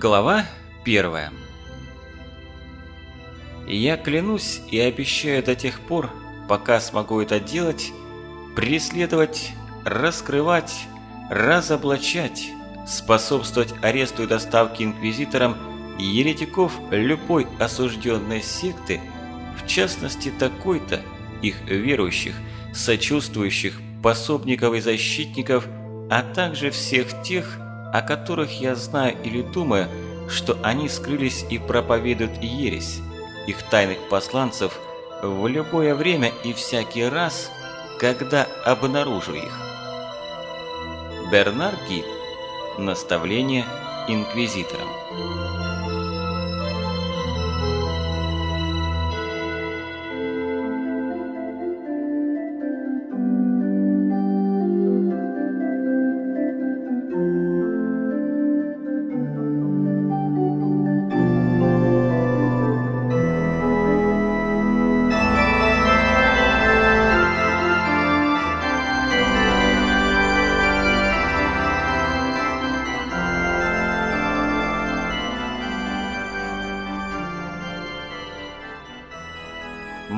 Глава первая. Я клянусь и обещаю до тех пор, пока смогу это делать, преследовать, раскрывать, разоблачать, способствовать аресту и доставке инквизиторам еретиков любой осужденной секты, в частности такой-то, их верующих, сочувствующих, пособников и защитников, а также всех тех, о которых я знаю или думаю, что они скрылись и проповедуют ересь, их тайных посланцев, в любое время и всякий раз, когда обнаружу их. Бернар Гид. Наставление инквизиторам.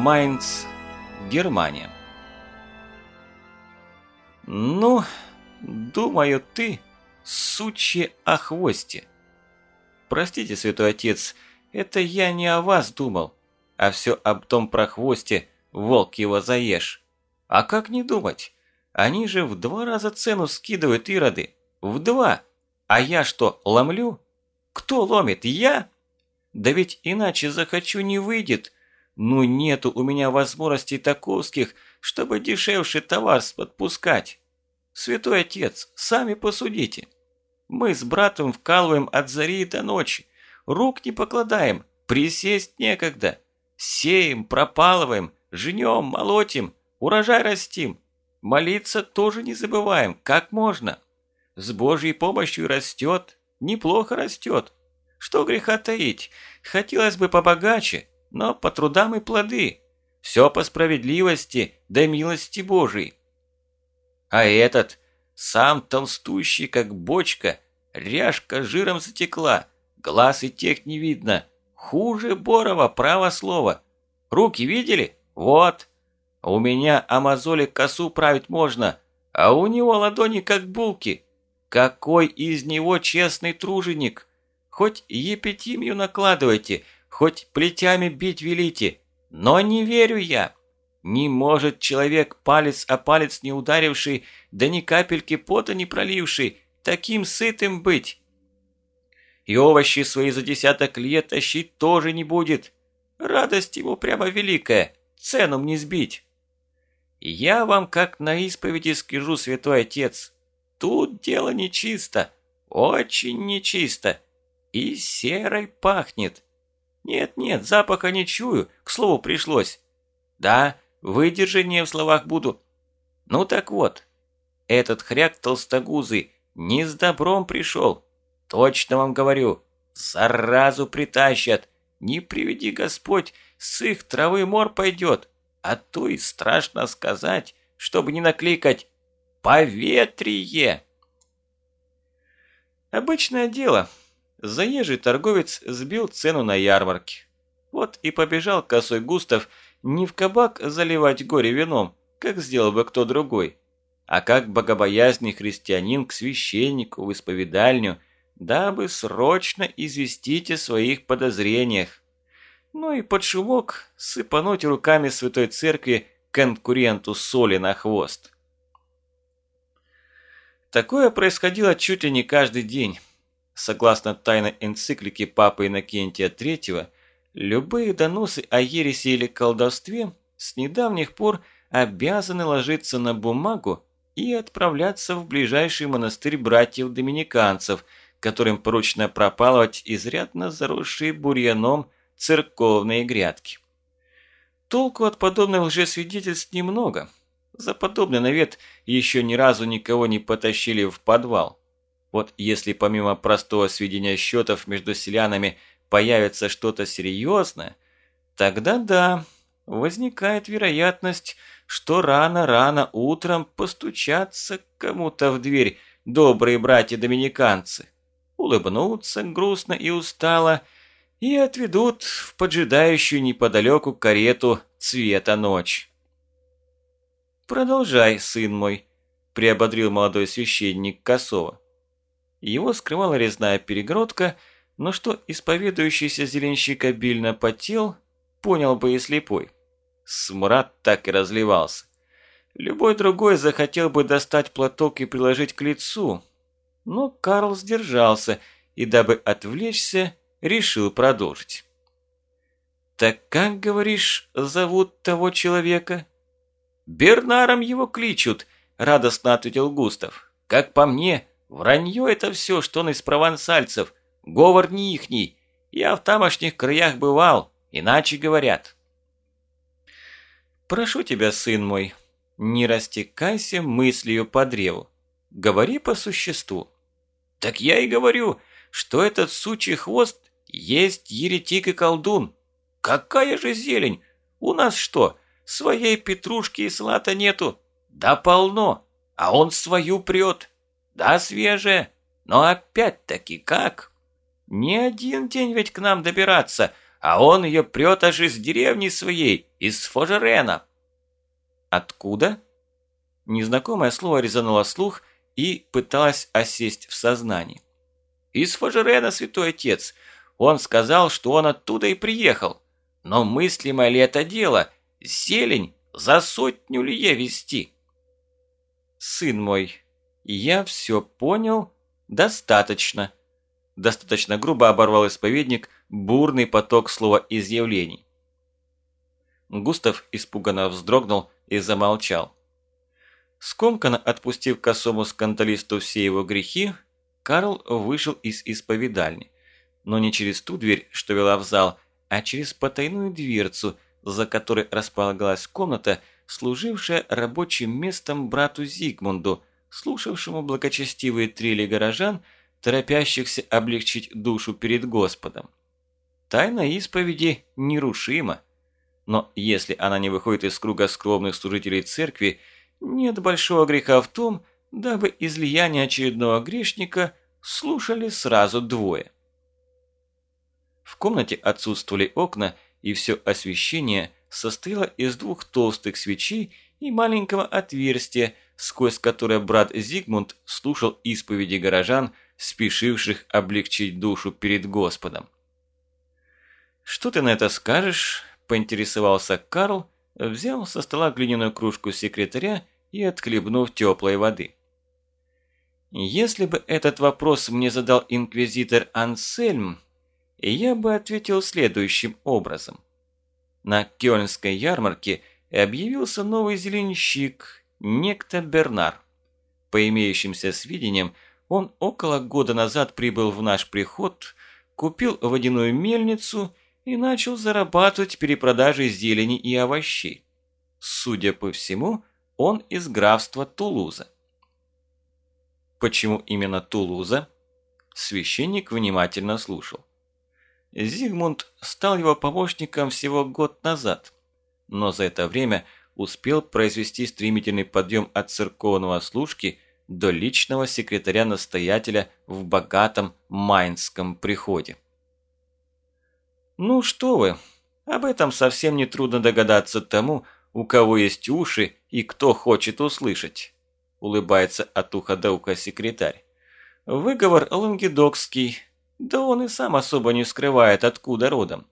Майнц, Германия. Ну, думаю, ты, сучье о хвосте. Простите, святой отец, это я не о вас думал, а все об том прохвосте, волк его заешь. А как не думать? Они же в два раза цену скидывают ироды. В два. А я что, ломлю? Кто ломит? Я? Да ведь иначе захочу не выйдет. Ну нету у меня возможностей таковских, чтобы дешевший товар подпускать. Святой отец, сами посудите. Мы с братом вкалываем от зари до ночи. Рук не покладаем, присесть некогда. Сеем, пропалываем, жнем, молотим, урожай растим. Молиться тоже не забываем, как можно. С Божьей помощью растет, неплохо растет. Что греха таить, хотелось бы побогаче, но по трудам и плоды. Все по справедливости да милости Божией. А этот, сам толстущий, как бочка, ряжка жиром затекла, глаз и тех не видно. Хуже Борова, право слово. Руки видели? Вот. У меня амазоли косу править можно, а у него ладони как булки. Какой из него честный труженик? Хоть епитимию накладывайте, хоть плетями бить велите, но не верю я. Не может человек, палец о палец не ударивший, да ни капельки пота не проливший, таким сытым быть. И овощи свои за десяток лет тащить тоже не будет. Радость ему прямо великая, цену мне сбить. Я вам как на исповеди скажу, святой отец, тут дело нечисто, очень нечисто, и серой пахнет. Нет-нет, запаха не чую, к слову пришлось. Да, выдержание в словах буду. Ну так вот, этот хряк толстогузый не с добром пришел. Точно вам говорю, заразу притащат. Не приведи Господь, с их травы мор пойдет. А то и страшно сказать, чтобы не накликать «Поветрие!» Обычное дело – Заезжий торговец сбил цену на ярмарке. Вот и побежал косой Густав не в кабак заливать горе вином, как сделал бы кто другой, а как богобоязный христианин к священнику в исповедальню, дабы срочно известить о своих подозрениях. Ну и под шумок сыпануть руками святой церкви конкуренту соли на хвост. Такое происходило чуть ли не каждый день. Согласно тайной энциклике Папы Иннокентия III, любые доносы о ереси или колдовстве с недавних пор обязаны ложиться на бумагу и отправляться в ближайший монастырь братьев-доминиканцев, которым поручено пропалывать изрядно заросшие бурьяном церковные грядки. Толку от подобных лжесвидетельств немного. За подобный навет еще ни разу никого не потащили в подвал. Вот если помимо простого сведения счетов между селянами появится что-то серьезное, тогда да, возникает вероятность, что рано-рано утром постучатся кому-то в дверь добрые братья-доминиканцы. улыбнутся грустно и устало и отведут в поджидающую неподалеку карету цвета ночь. «Продолжай, сын мой», – приободрил молодой священник Косова. Его скрывала резная перегородка, но что исповедующийся зеленщик обильно потел, понял бы и слепой. Смрад так и разливался. Любой другой захотел бы достать платок и приложить к лицу, но Карл сдержался и, дабы отвлечься, решил продолжить. «Так как, говоришь, зовут того человека?» «Бернаром его кличут», – радостно ответил Густав. «Как по мне, вранье это все, что он из провансальцев, говор не ихний. Я в тамошних краях бывал, иначе говорят». «Прошу тебя, сын мой, не растекайся мыслью по древу. Говори по существу». «Так я и говорю, что этот сучий хвост есть еретик и колдун. Какая же зелень! У нас что, своей петрушки и салата нету? Да полно, а он свою прет. Да свежая, но опять-таки как? Не один день ведь к нам добираться, а он ее прет аж из деревни своей, из Фожерена. Откуда? Незнакомое слово резануло слух и пыталось осесть в сознании. Из Фожерена, святой отец. Он сказал, что он оттуда и приехал. Но мыслимо ли это дело? Зелень за сотню лье вести? Сын мой, я все понял достаточно. Достаточно грубо оборвал исповедник бурный поток слова изъявлений. Густав испуганно вздрогнул и замолчал. Скомканно отпустив косому скандалисту все его грехи, Карл вышел из исповедальни. Но не через ту дверь, что вела в зал, а через потайную дверцу, за которой располагалась комната, служившая рабочим местом брату Зигмунду, слушавшему благочестивые трели горожан, торопящихся облегчить душу перед Господом. Тайна исповеди нерушима. Но если она не выходит из круга скромных служителей церкви, нет большого греха в том, дабы излияние очередного грешника слушали сразу двое. В комнате отсутствовали окна, и все освещение состояло из двух толстых свечей и маленького отверстия, сквозь которое брат Зигмунд слушал исповеди горожан, спешивших облегчить душу перед Господом. «Что ты на это скажешь?» поинтересовался Карл, взял со стола глиняную кружку секретаря и отхлебнув теплой воды. Если бы этот вопрос мне задал инквизитор Ансельм, я бы ответил следующим образом. На Кёльнской ярмарке объявился новый зеленщик, некто Бернар. По имеющимся сведениям, он около года назад прибыл в наш приход, купил водяную мельницу и начал зарабатывать перепродажей зелени и овощей. Судя по всему, он из графства Тулуза. Почему именно Тулуза? Священник внимательно слушал. Зигмунд стал его помощником всего год назад, но за это время успел произвести стремительный подъем от церковного служки до личного секретаря-настоятеля в богатом майнском приходе. Ну что вы, об этом совсем не трудно догадаться тому, у кого есть уши и кто хочет услышать. Улыбается от уха до уха секретарь. Выговор лангедокский, да он и сам особо не скрывает, откуда родом.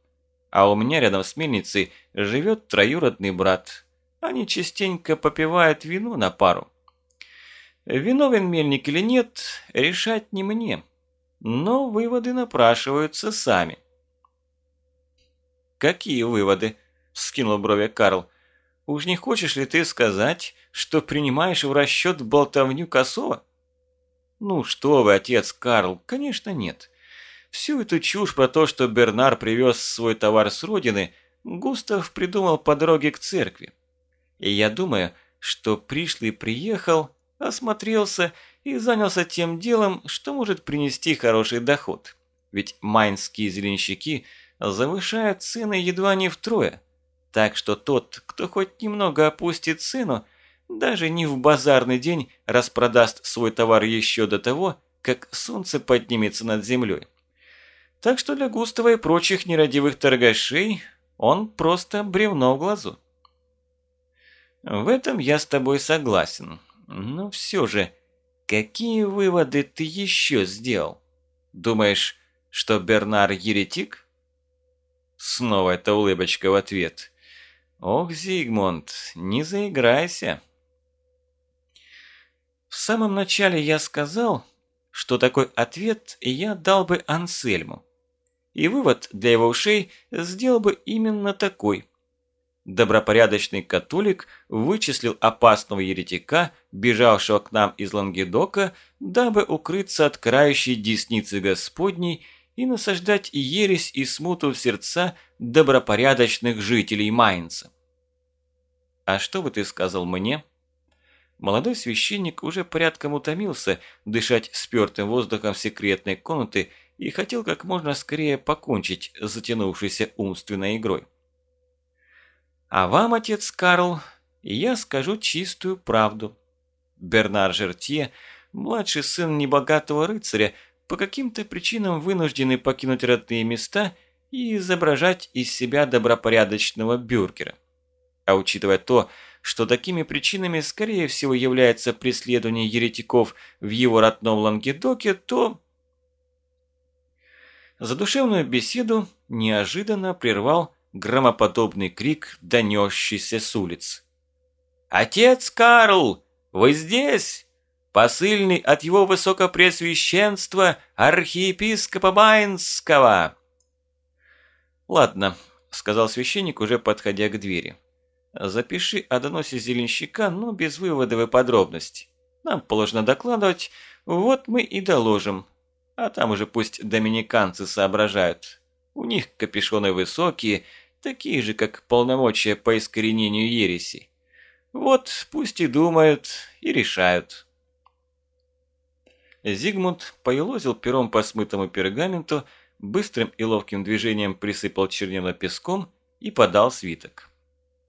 А у меня рядом с мельницей живет троюродный брат. Они частенько попивают вино на пару. Виновен мельник или нет, решать не мне. Но выводы напрашиваются сами. «Какие выводы?» – вскинул брови Карл. «Уж не хочешь ли ты сказать, что принимаешь в расчет болтовню Косова?» «Ну что вы, отец Карл, конечно нет. Всю эту чушь про то, что Бернар привез свой товар с родины, Густав придумал по дороге к церкви. И я думаю, что пришлый приехал, осмотрелся и занялся тем делом, что может принести хороший доход. Ведь майнские зеленщики – завышают цены едва не втрое. Так что тот, кто хоть немного опустит цену, даже не в базарный день распродаст свой товар еще до того, как солнце поднимется над землей. Так что для Густава и прочих нерадивых торгашей он просто бревно в глазу. В этом я с тобой согласен. Но все же, какие выводы ты еще сделал? Думаешь, что Бернар еретик? Снова эта улыбочка в ответ. Ох, Зигмунд, не заиграйся. В самом начале я сказал, что такой ответ я дал бы Ансельму. И вывод для его ушей сделал бы именно такой. Добропорядочный католик вычислил опасного еретика, бежавшего к нам из Лангедока, дабы укрыться от крающей десницы Господней и насаждать ересь и смуту в сердца добропорядочных жителей Майнца. «А что бы ты сказал мне?» Молодой священник уже порядком утомился дышать спёртым воздухом секретной комнаты и хотел как можно скорее покончить с затянувшейся умственной игрой. А вам, отец Карл, я скажу чистую правду. Бернар Жертье, младший сын небогатого рыцаря, по каким-то причинам вынуждены покинуть родные места и изображать из себя добропорядочного бюргера. А учитывая то, что такими причинами, скорее всего, является преследование еретиков в его родном Лангедоке, то... Задушевную беседу неожиданно прервал громоподобный крик, донесшийся с улиц. «Отец Карл, вы здесь? Посыльный от его высокопресвященства архиепископа Майнского!» «Ладно», — сказал священник, уже подходя к двери. «Запиши о доносе зеленщика, но без выводов и подробностей. Нам положено докладывать, вот мы и доложим. А там уже пусть доминиканцы соображают. У них капюшоны высокие, такие же, как полномочия по искоренению ереси. Вот пусть и думают, и решают. Зигмунд поелозил пером по смытому пергаменту, быстрым и ловким движением присыпал чернила песком и подал свиток.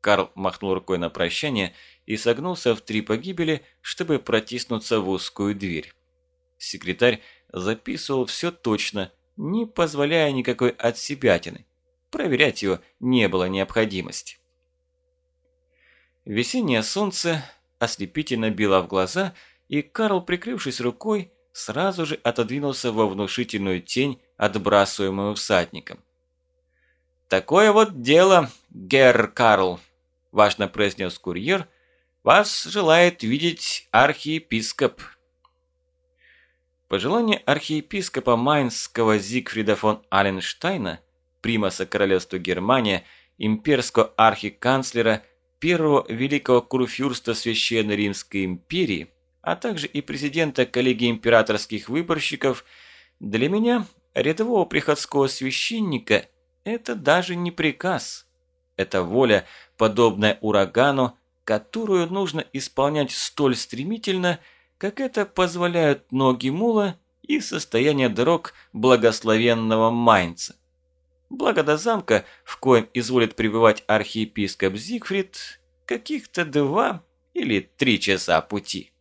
Карл махнул рукой на прощание и согнулся в три погибели, чтобы протиснуться в узкую дверь. Секретарь записывал все точно, не позволяя никакой отсебятины. Проверять его не было необходимости. Весеннее солнце ослепительно било в глаза, и Карл, прикрывшись рукой, сразу же отодвинулся во внушительную тень, отбрасываемую всадником. «Такое вот дело, герр Карл», – важно произнес курьер, – «вас желает видеть архиепископ». Пожелание архиепископа Майнского Зигфрида фон Аленштайна – примаса королевства Германия, имперского архиканцлера, первого великого курфюрста Священной Римской империи, а также и президента коллегии императорских выборщиков, для меня, рядового приходского священника, это даже не приказ. Это воля, подобная урагану, которую нужно исполнять столь стремительно, как это позволяют ноги мула и состояние дорог благословенного Майнца. Благо до замка, в коем изволит пребывать архиепископ Зигфрид, каких-то два или три часа пути.